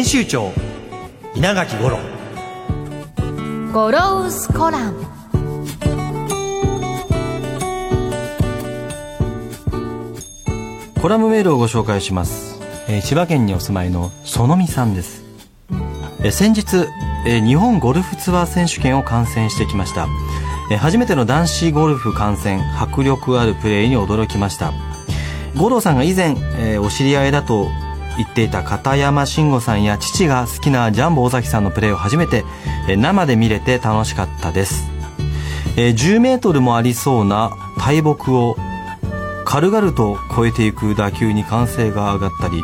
編集長稲垣五郎。ゴロウスコラム。コラムメールをご紹介します、えー千葉県にお住まいの園美さんです、えー先日、えー日本ゴルフツアー選手権を観戦してきました、えー初めての男子ゴルフ観戦迫力あるプレーに驚きました。五郎さんが以前、えーお知り合いだと言っていた片山慎吾さんや父が好きなジャンボ尾崎さんのプレーを初めて、生で見れて楽しかったです、え10メートルもありそうな大木を軽々と越えていく打球に歓声が上がったり、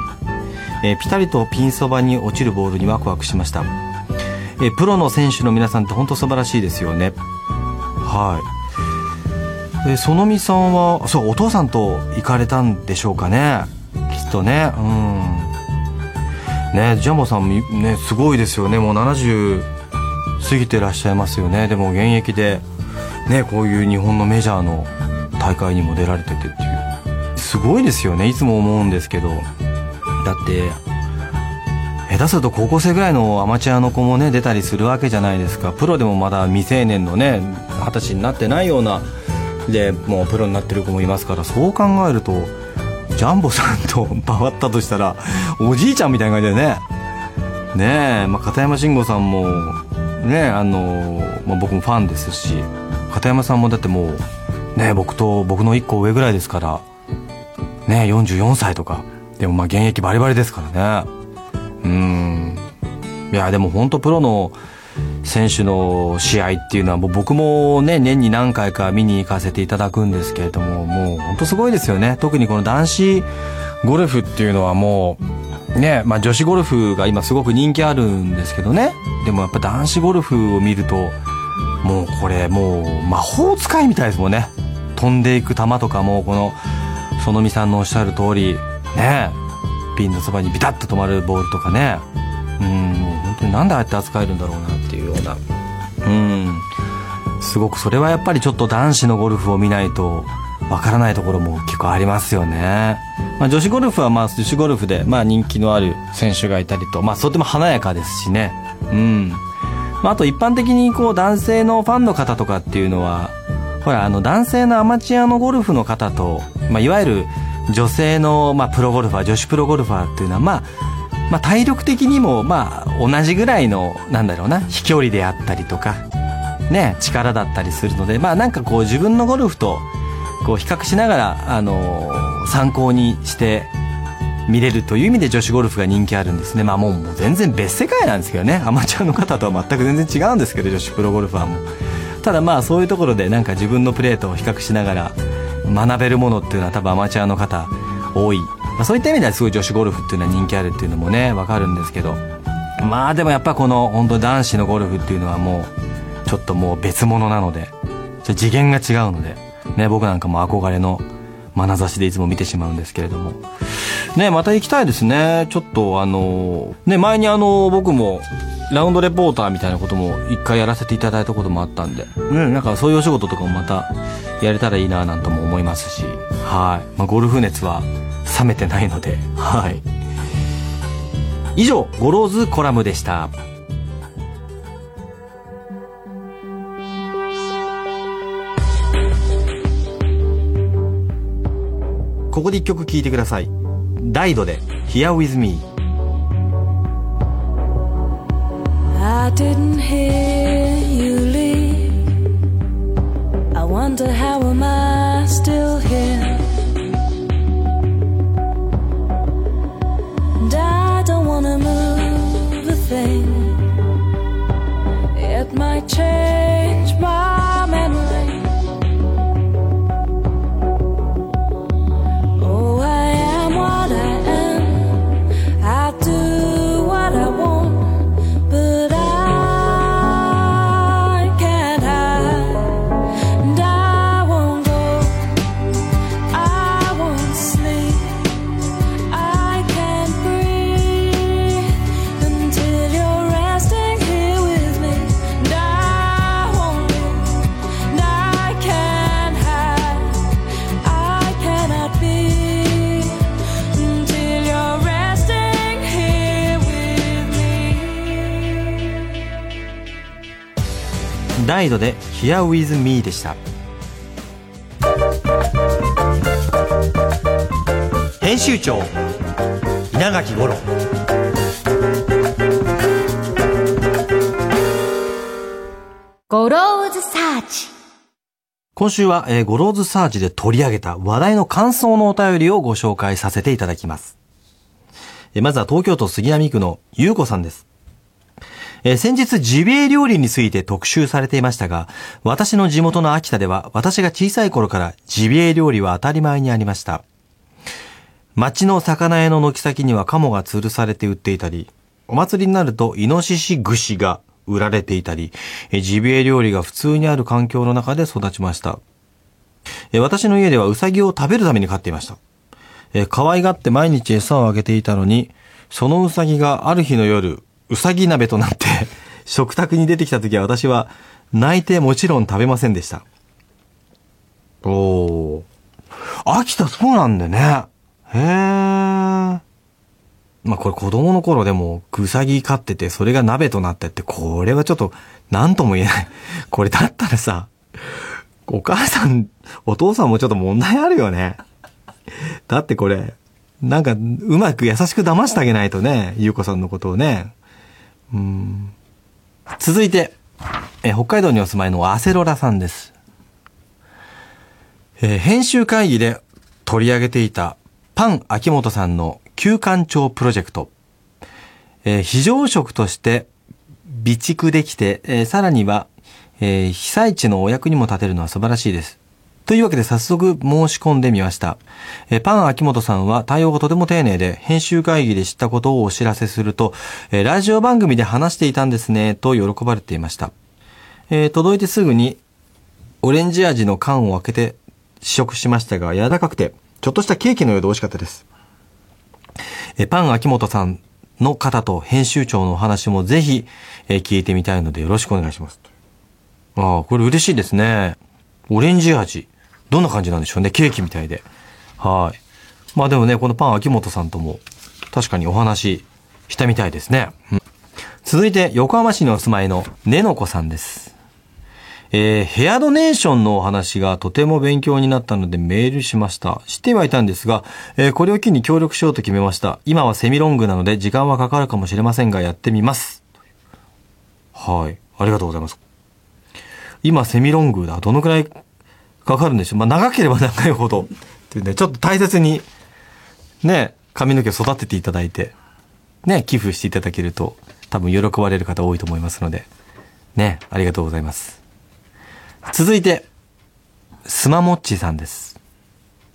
えピタリとピンそばに落ちるボールにワクワクしました、えプロの選手の皆さんって本当素晴らしいですよね。はい。で園美さんはそうお父さんと行かれたんでしょうかね。きっとね。うん。ねジャンボさんねすごいですよね。もう70過ぎてらっしゃいますよね。でも現役でねこういう日本のメジャーの大会にも出られててっていう。すごいですよね。いつも思うんですけど。だって下手すると高校生ぐらいのアマチュアの子もね出たりするわけじゃないですか。プロでもまだ未成年のね二十歳になってないようなでもうプロになってる子もいますからそう考えるとジャンボさんと回ったとしたらおじいちゃんみたいな感じでね。ねえ、まあ、片山慎吾さんもねあの、まあ、僕もファンですし片山さんもだってもうね僕と僕の1個上ぐらいですからね44歳とかでもまあ現役バリバリですからね。うん。いやでも本当プロの選手の試合っていうのはもう僕もね年に何回か見に行かせていただくんですけれどももう本当すごいですよね。特にこの男子ゴルフっていうのはもうねまあ女子ゴルフが今すごく人気あるんですけどね。でもやっぱ男子ゴルフを見るともうこれもう魔法使いみたいですもんね。飛んでいく球とかもこの園美さんのおっしゃる通りねピンのそばにビタッと止まるボールとかね。うんもう本当になんでああやって扱えるんだろうな。ような。うん。すごくそれはやっぱりちょっと男子のゴルフを見ないとわからないところも結構ありますよね、まあ、女子ゴルフはまあ女子ゴルフでまあ人気のある選手がいたりとまあとても華やかですしね。うん。まあ、あと一般的にこう男性のファンの方とかっていうのはほらあの男性のアマチュアのゴルフの方と、まあ、いわゆる女性の、まあ、プロゴルファー女子プロゴルファーっていうのは、まあ、まあ体力的にもまあ同じぐらいのなんだろうな飛距離であったりとかね力だったりするのでまあなんかこう自分のゴルフとこう比較しながら、あのー参考にして見れるという意味で女子ゴルフが人気あるんですね。まあもう全然別世界なんですけどね。アマチュアの方とは全く全然違うんですけど女子プロゴルファーも。ただまあそういうところでなんか自分のプレーと比較しながら学べるものっていうのは多分アマチュアの方多い、まあ、そういった意味ではすごい女子ゴルフっていうのは人気あるっていうのもねわかるんですけど。まあでもやっぱこの本当男子のゴルフっていうのはもうちょっともう別物なので次元が違うのでね僕なんかも憧れの眼差しでいつも見てしまうんですけれども。ねまた行きたいですね。ちょっとあのね前にあの僕もラウンドレポーターみたいなことも一回やらせていただいたこともあったんで、うん、なんかそういうお仕事とかもまたやれたらいいななんとも思いますし、はい。まあ、ゴルフ熱は冷めてないので、はい。以上、ゴローズコラムでした。ここで一曲聴いてください。ダイドで Here With Me。I didn't hear you leave. I wonder how am I still Dido で Here with me でした編集長稲垣五郎ゴローズサーチ今週は、えーゴローズサーチで取り上げた話題の感想のお便りをご紹介させていただきます。えーまずは東京都杉並区のゆうこさんです。えー先日ジビエ料理について特集されていましたが、私の地元の秋田では私が小さい頃からジビエ料理は当たり前にありました。町の魚屋の軒先には鴨が吊るされて売っていたり、お祭りになるとイノシシ串が売られていたり、ジビエ料理が普通にある環境の中で育ちました。私の家ではウサギを食べるために飼っていました。可愛がって毎日餌をあげていたのに、そのウサギがある日の夜、ウサギ鍋となって 食卓に出てきた時は私は泣いてもちろん食べませんでした。おー。秋田そうなんだね。へー。まあこれ子供の頃でもウサギ飼っててそれが鍋となってってこれはちょっと何とも言えない。これだったらさ、お母さん、お父さんもちょっと問題あるよね。だってこれ、なんかうまく優しく騙してあげないとね、ゆうこさんのことをね。うん。続いて、え北海道にお住まいのアセロラさんです。えー編集会議で取り上げていたパン秋元さんの旧館長プロジェクト。えー非常食として備蓄できて、えーさらには、え被災地のお役にも立てるのは素晴らしいです。というわけで早速申し込んでみました。えパン秋元さんは対応がとても丁寧で、編集会議で知ったことをお知らせすると、えラジオ番組で話していたんですね、と喜ばれていました。えー届いてすぐに、オレンジ味の缶を開けて試食しましたが、柔らかくて、ちょっとしたケーキのようで美味しかったです。えパン秋元さんの方と編集長のお話もぜひ、えー聞いてみたいのでよろしくお願いします。ああ、これ嬉しいですね。オレンジ味。どんな感じなんでしょうね。ケーキみたいで。はい。まあでもね、このパン秋元さんとも確かにお話したみたいですね。うん続いて、横浜市にお住まいのねのこさんです。えーヘアドネーションのお話がとても勉強になったのでメールしました。知ってはいたんですが、えーこれを機に協力しようと決めました。今はセミロングなので時間はかかるかもしれませんがやってみます。はい。ありがとうございます。今セミロングだ。どのくらいかかるんでしょう。まあ長ければ 長いほど。っていうね、ちょっと大切に、ね、髪の毛育てていただいて、ね、寄付していただけると多分喜ばれる方多いと思いますので、ね、ありがとうございます。続いて、スマモッチさんです。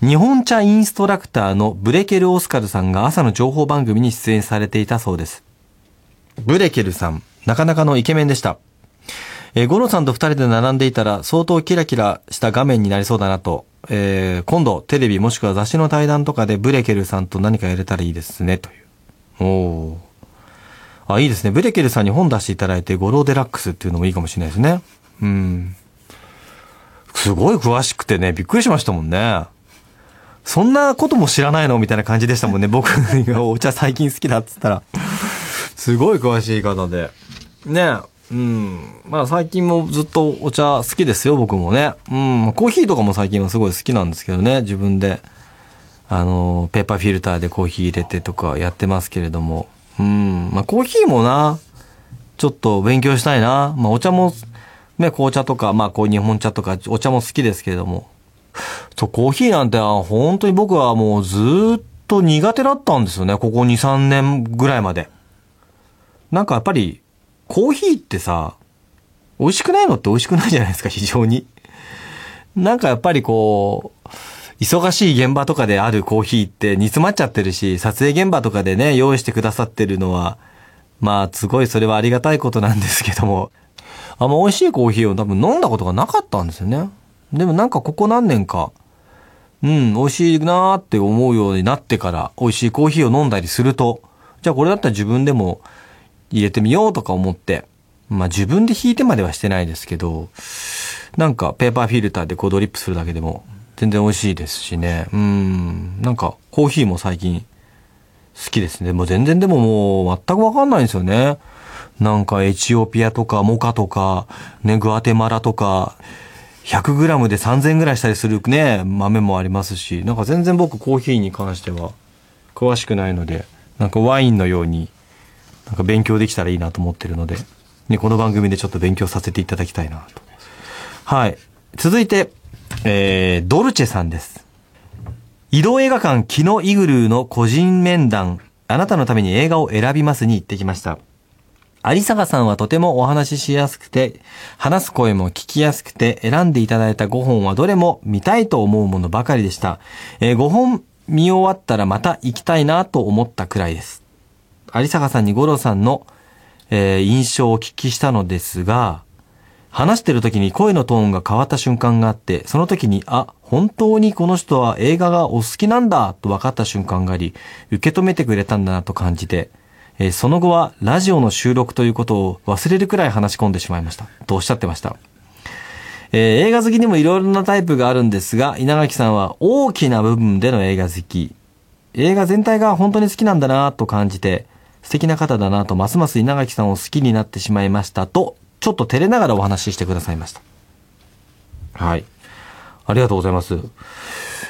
日本茶インストラクターのブレケル・オスカルさんが朝の情報番組に出演されていたそうです。ブレケルさん、なかなかのイケメンでした。えーゴロさんと二人で並んでいたら相当キラキラした画面になりそうだなと、えー今度テレビもしくは雑誌の対談とかでブレケルさんと何かやれたらいいですね、という。おー。あ、いいですね。ブレケルさんに本出していただいて、ゴロデラックスっていうのもいいかもしれないですね。うん。すごい詳しくてね、びっくりしましたもんね。そんなことも知らないのみたいな感じでしたもんね。僕が お茶最近好きだっつったら。すごい詳しい方で。ねうん。まあ最近もずっとお茶好きですよ、僕もね。うん。コーヒーとかも最近はすごい好きなんですけどね、自分で。あの、ペーパーフィルターでコーヒー入れてとかやってますけれども。うん。まあコーヒーもな、ちょっと勉強したいな。まあお茶も、ね、紅茶とか、まあこう日本茶とかお茶も好きですけれども。そう、コーヒーなんて、本当に僕はもうずっと苦手だったんですよね。ここ2、3年ぐらいまで。なんかやっぱり、コーヒーってさ、美味しくないのって美味しくないじゃないですか、非常に。なんかやっぱりこう、忙しい現場とかであるコーヒーって煮詰まっちゃってるし、撮影現場とかでね、用意してくださってるのは、まあ、すごいそれはありがたいことなんですけども、あんま美味しいコーヒーを多分飲んだことがなかったんですよね。でもなんかここ何年か、うん、美味しいなーって思うようになってから、美味しいコーヒーを飲んだりすると、じゃあこれだったら自分でも入れてみようとか思って、まあ自分で引いてまではしてないですけど、なんかペーパーフィルターでこうドリップするだけでも全然美味しいですしね。うん、なんかコーヒーも最近好きですね。もう全然でももう全くわかんないんですよね。なんかエチオピアとかモカとか、ね、グアテマラとか、100g で3000ぐらいしたりするね、豆もありますし、なんか全然僕コーヒーに関しては詳しくないので、なんかワインのように、なんか勉強できたらいいなと思ってるので、ね、この番組でちょっと勉強させていただきたいなと。はい。続いて、えー、ドルチェさんです。移動映画館キノイグルーの個人面談、あなたのために映画を選びますに行ってきました。有坂さんはとてもお話ししやすくて、話す声も聞きやすくて、選んでいただいた5本はどれも見たいと思うものばかりでした。えー5本見終わったらまた行きたいなと思ったくらいです。有坂さんに五郎さんの、えー印象をお聞きしたのですが、話してる時に声のトーンが変わった瞬間があって、その時に、あ、本当にこの人は映画がお好きなんだと分かった瞬間があり、受け止めてくれたんだなと感じて、えーその後はラジオの収録ということを忘れるくらい話し込んでしまいました。とおっしゃってました。えー映画好きにもいろいろなタイプがあるんですが、稲垣さんは大きな部分での映画好き。映画全体が本当に好きなんだなと感じて、素敵な方だなと、ますます稲垣さんを好きになってしまいましたと、ちょっと照れながらお話ししてくださいました。はい。ありがとうございます。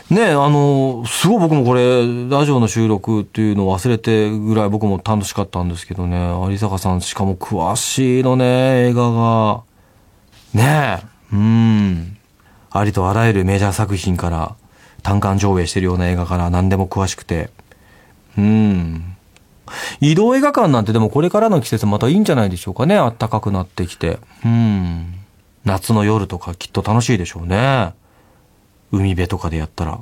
ねえ、あの、すごい僕もこれ、ラジオの収録っていうのを忘れてぐらい僕も楽しかったんですけどね、有坂さんしかも詳しいのね、映画が。ねえ、うん。ありとあらゆるメジャー作品から、単館上映してるような映画から何でも詳しくて。うん。移動映画館なんてでもこれからの季節またいいんじゃないでしょうかね。暖かくなってきて。うん。夏の夜とかきっと楽しいでしょうね。海辺とかでやったら。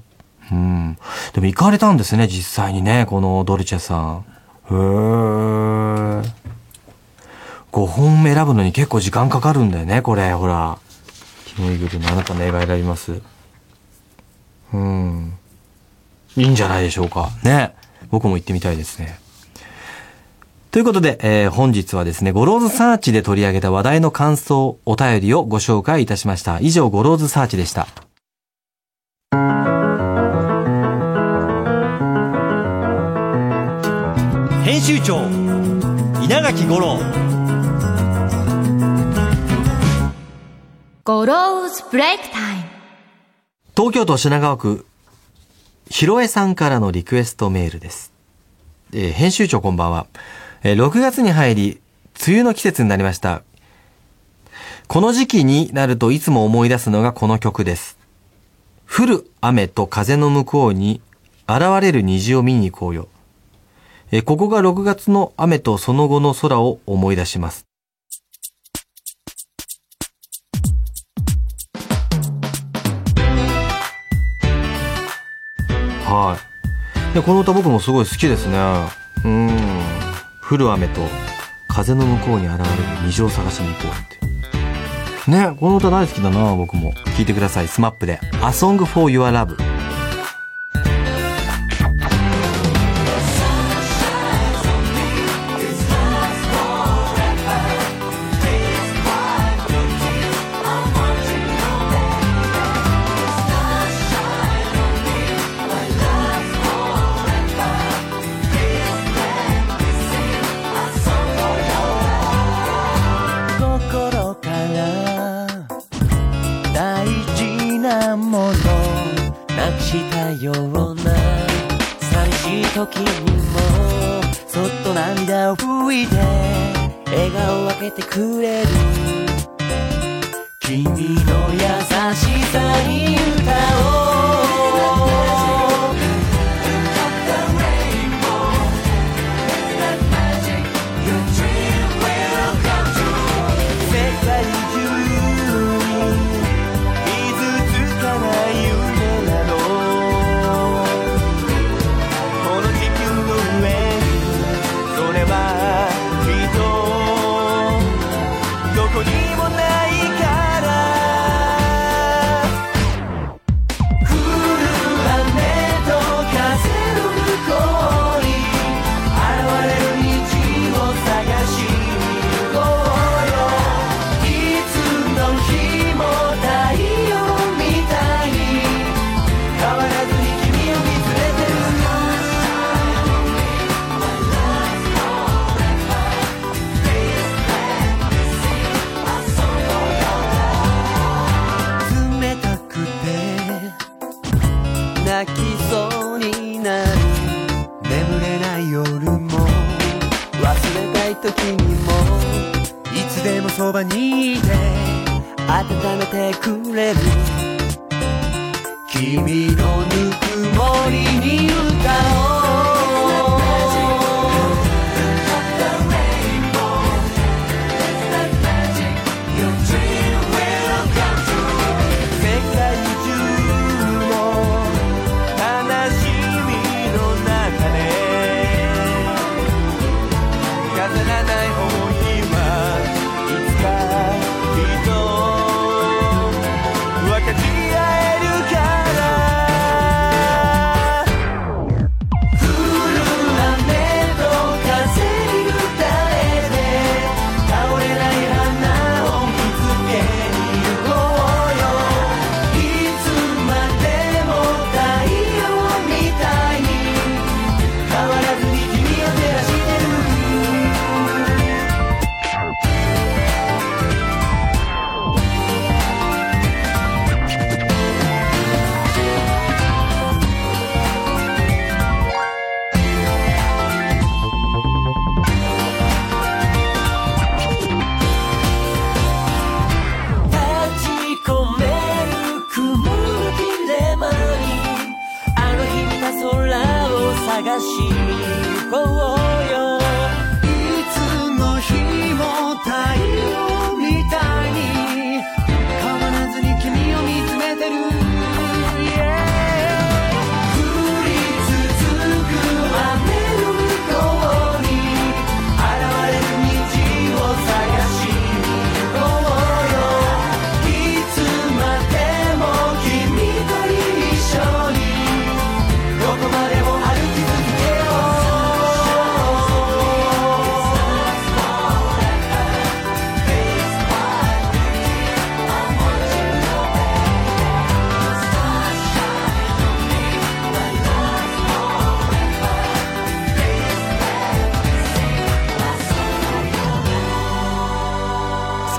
うん。でも行かれたんですね、実際にね、このドルチェさん。へー。5本選ぶのに結構時間かかるんだよね、これ、ほら。キノイグルのあなたの映画選びます。うん。いいんじゃないでしょうか。ね。僕も行ってみたいですね。ということで、えー本日はですね、ゴローズサーチで取り上げた話題の感想、お便りをご紹介いたしました。以上、ゴローズサーチでした。編集長稲垣吾郎ゴローズブレイクタイム東京都品川区ひろえさんからのリクエストメールです、えー編集長こんばんは、えー6月に入り梅雨の季節になりましたこの時期になるといつも思い出すのがこの曲です降る雨と風の向こうに現れる虹を見に行こうよえここが6月の雨とその後の空を思い出しますはい。で、この歌僕もすごい好きですね。うん。降る雨と風の向こうに現れる虹を探しに行こうって。ね、この歌大好きだな、僕も。聴いてください。スマップで。A Song for Your Love。「時にもそっと涙を拭いて笑顔を開けてくれる。君の優しさに歌おう。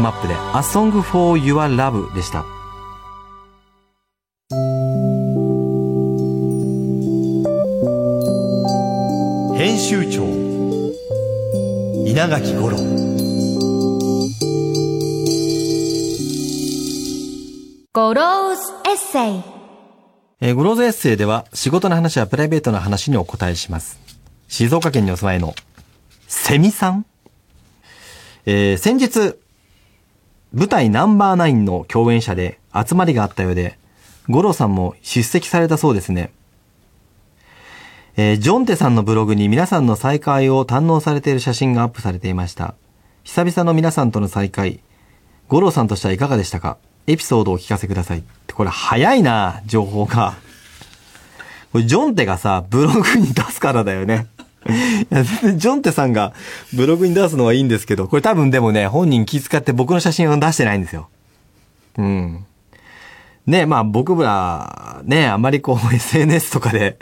SMAP で A Song for Your Love でした。編集長稲垣五郎ゴローズエッセイえー、ゴローズエッセイでは仕事の話やプライベートな話にお答えします。静岡県にお住まいのセミさんえー、先日、舞台ナンバーナインの共演者で集まりがあったようで、五郎さんも出席されたそうですね。えージョンテさんのブログに皆さんの再会を堪能されている写真がアップされていました。久々の皆さんとの再会、五郎さんとしてはいかがでしたか？エピソードをお聞かせください。これ早いな、情報が。これジョンテがさ、ブログに出すからだよね。いや全然ジョンテさんがブログに出すのはいいんですけど、これ多分でもね、本人気遣って僕の写真を出してないんですよ。うん。ね、まあ僕ら、ね、あんまりこう SNS とかで、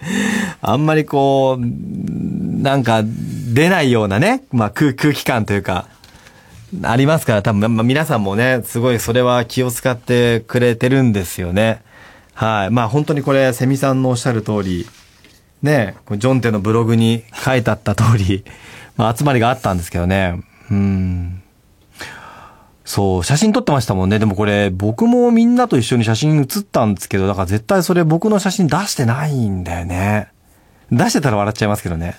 あんまりこう、なんか出ないようなね、まあ空空気感というか、ありますから、多分、まあ、皆さんもね、すごいそれは気を使ってくれてるんですよね。はい。まあ本当にこれ、セミさんのおっしゃる通り、ね、ジョンテのブログに書いてあった通り、まあ集まりがあったんですけどね。うん。そう、写真撮ってましたもんね。でもこれ、僕もみんなと一緒に写真写ったんですけど、だから絶対それ僕の写真出してないんだよね。出してたら笑っちゃいますけどね。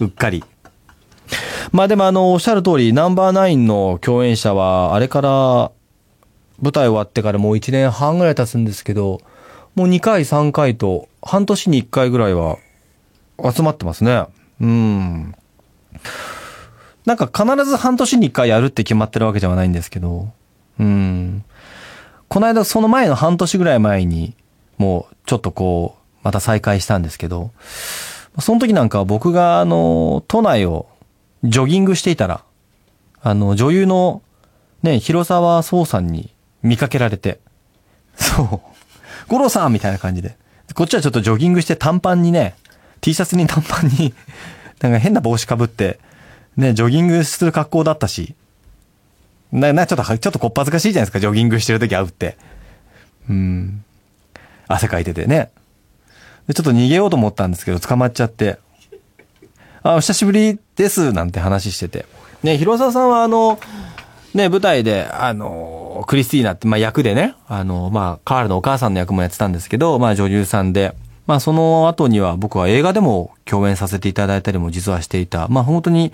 うっかり。まあでもあの、おっしゃる通り、ナンバーナインの共演者は、あれから、舞台終わってからもう1年半ぐらい経つんですけど、もう2回3回と、半年に1回ぐらいは、集まってますね。うん。なんか必ず半年に1回やるって決まってるわけではないんですけど、うん。この間その前の半年ぐらい前に、もうちょっとこう、また再開したんですけど、その時なんかは僕があの、都内をジョギングしていたら、あの、女優のね、広沢壮さんに見かけられて、そう、五郎さんみたいな感じで。こっちはちょっとジョギングして短パンにね、T シャツに短パンに、なんか変な帽子かぶって、ね、ジョギングする格好だったし、な、な、ちょっと、ちょっとこっぱずかしいじゃないですか、ジョギングしてる時会うって。うん。汗かいててね。でちょっと逃げようと思ったんですけど、捕まっちゃって、あ、お久しぶりです、なんて話してて。ね、広沢さんはあの、ね、舞台で、あの、クリスティーナって、まあ、役でね、あの、まあ、カールのお母さんの役もやってたんですけど、まあ、女優さんで、まあ、その後には僕は映画でも共演させていただいたりも実はしていた、まあ、本当に、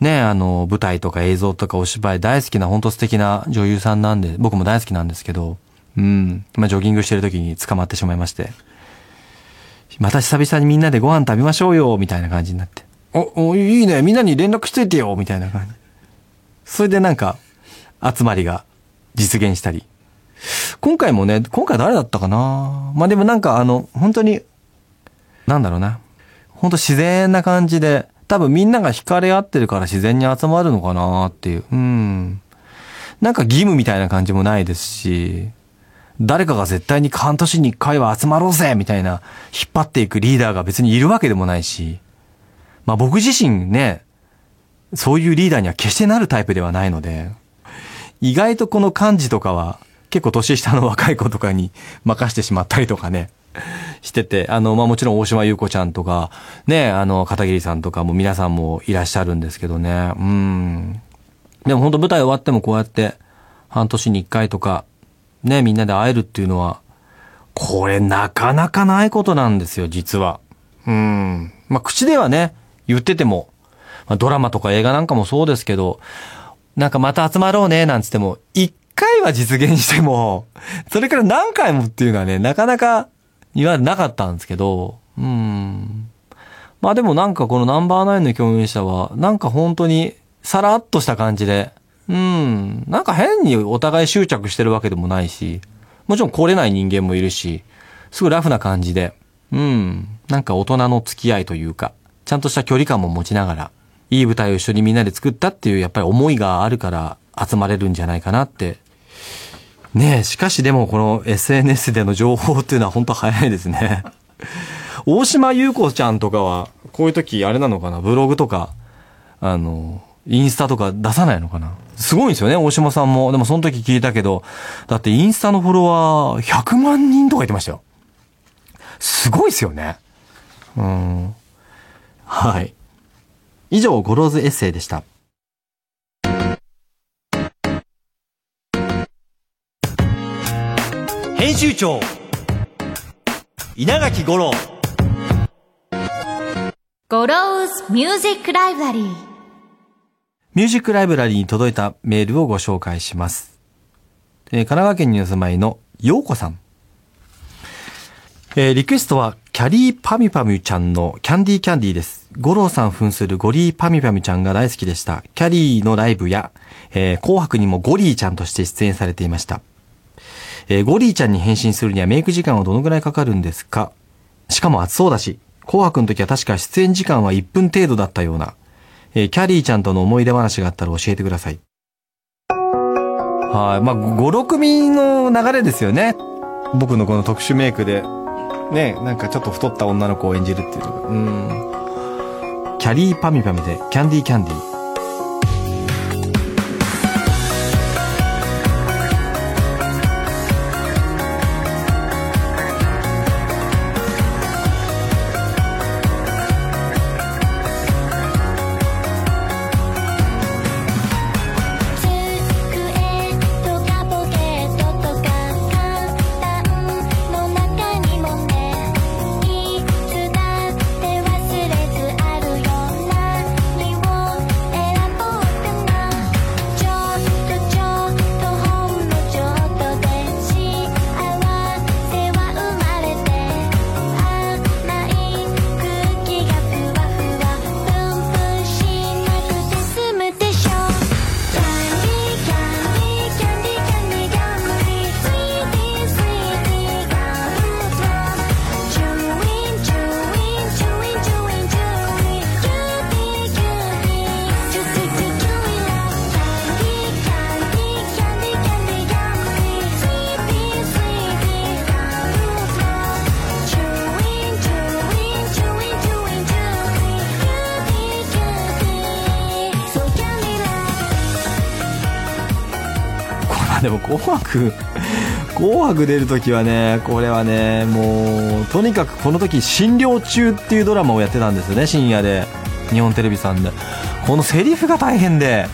ね、あの、舞台とか映像とかお芝居大好きな、本当素敵な女優さんなんで、僕も大好きなんですけど、うん、まあ、ジョギングしてる時に捕まってしまいまして、また久々にみんなでご飯食べましょうよ、みたいな感じになって。お、お、いいね、みんなに連絡しといてよ、みたいな感じ。それでなんか、集まりが実現したり。今回もね、今回誰だったかな？まあでもなんかあの、本当に、なんだろうな。本当自然な感じで、多分みんなが惹かれ合ってるから自然に集まるのかなっていう。うん。なんか義務みたいな感じもないですし、誰かが絶対に半年に一回は集まろうぜみたいな、引っ張っていくリーダーが別にいるわけでもないし、まあ僕自身ね、そういうリーダーには決してなるタイプではないので、意外とこの幹事とかは結構年下の若い子とかに任してしまったりとかね、してて、あの、まあもちろん大島優子ちゃんとか、ね、あの、片桐さんとかも皆さんもいらっしゃるんですけどね、うん。でも本当舞台終わってもこうやって半年に一回とか、ね、みんなで会えるっていうのは、これなかなかないことなんですよ、実は。うん。まあ口ではね、言ってても、まあ、ドラマとか映画なんかもそうですけど、なんかまた集まろうね、なんつっても、一回は実現しても、それから何回もっていうのはね、なかなか今までなかったんですけど、うん。まあでもなんかこのナンバーナインの共演者は、なんか本当にさらっとした感じで、うん。なんか変にお互い執着してるわけでもないし、もちろん来れない人間もいるし、すごいラフな感じで、うん。なんか大人の付き合いというか、ちゃんとした距離感も持ちながら、いい舞台を一緒にみんなで作ったっていうやっぱり思いがあるから集まれるんじゃないかなって。ねえ、しかしでもこの SNS での情報っていうのは本当早いですね。大島優子ちゃんとかは、こういう時あれなのかな？ブログとか、あの、インスタとか出さないのかな？すごいんですよね、大島さんも。でもその時聞いたけど、だってインスタのフォロワー100万人とか言ってましたよ。すごいですよね。うん。はい。以上、ゴローズエッセイでした。編集長稲垣吾郎ゴローズミュージックライブラリーミュージックライブラリーに届いたメールをご紹介します。えー神奈川県にお住まいのようこさん。えーリクエストは、きゃりーぱみゅぱみゅちゃんのキャンディーキャンディーです。五郎さん扮するゴリーパミュパミュちゃんが大好きでした。きゃりーのライブや、えー紅白にもゴリーちゃんとして出演されていました。えーゴリーちゃんに変身するにはメイク時間はどのぐらいかかるんですか？しかも暑そうだし、紅白の時は確か出演時間は1分程度だったような。えーキャリーちゃんとの思い出話があったら教えてください。はい。まあ、5、6組の流れですよね。僕のこの特殊メイクで、ね、なんかちょっと太った女の子を演じるっていうのが。うん。キャリーパミュパミュで、キャンディーキャンディー。紅白紅白出る時はねこれはねもうとにかくこの時「診療中」っていうドラマをやってたんですよね深夜で。日本テレビさんで。このセリフが大変で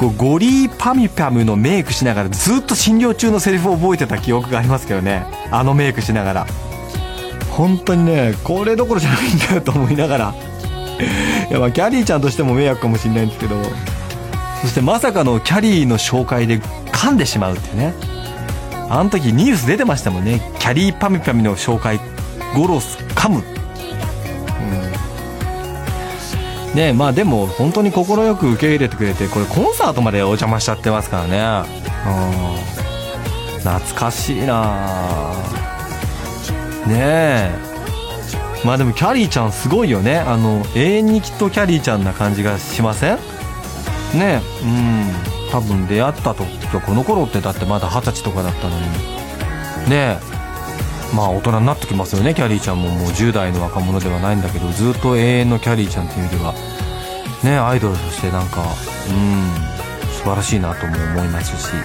こうゴリーパミパムのメイクしながらずっと診療中のセリフを覚えてた記憶がありますけどね。あのメイクしながら。本当にねこれどころじゃないんだよと思いながら。いやまあキャリーちゃんとしても迷惑かもしれないんですけど。そしてまさかのキャリーの紹介で噛んでしまうっていうね。あの時ニュース出てましたもんね。キャリーパミパミの紹介ゴロス噛む。うん。ねまあでも本当に快く受け入れてくれてこれコンサートまでお邪魔しちゃってますからね。うん。懐かしいな。ねえ。まあでもキャリーちゃんすごいよね。あの永遠にきっとキャリーちゃんな感じがしません？ねえ。うん。多分出会った時はこの頃ってだってまだ二十歳とかだったのに。ねえ。まあ大人になってきますよねキャリーちゃんも。もう10代の若者ではないんだけどずっと永遠のキャリーちゃんっていう意味では。ねアイドルとしてなんかうん素晴らしいなとも思いますし。ね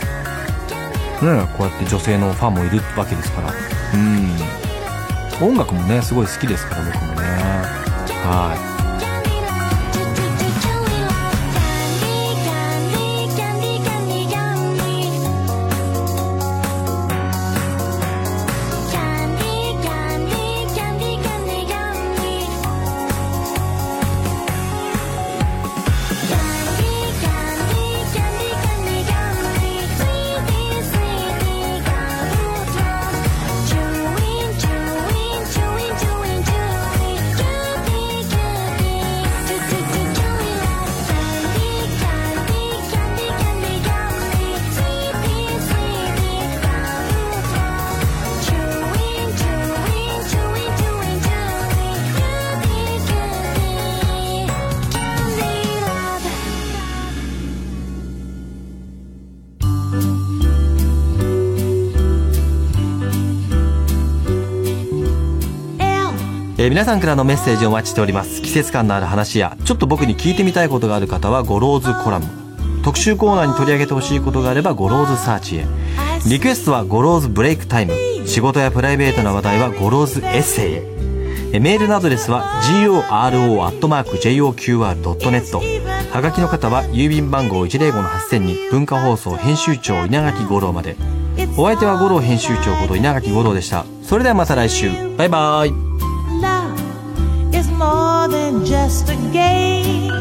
こうやって女性のファンもいるわけですから。うん。音楽もねすごい好きですから僕もね。はい。えー皆さんからのメッセージをお待ちしております。季節感のある話やちょっと僕に聞いてみたいことがある方はゴローズコラム。特集コーナーに取り上げてほしいことがあればゴローズサーチへ。リクエストはゴローズブレイクタイム。仕事やプライベートな話題はゴローズエッセイへ。えメールのアドレスは goro.joqr.net はがきの方は郵便番号105-8000に文化放送編集長稲垣五郎まで。お相手は五郎編集長こと稲垣五郎でした。それではまた来週。バイバイ than just a game.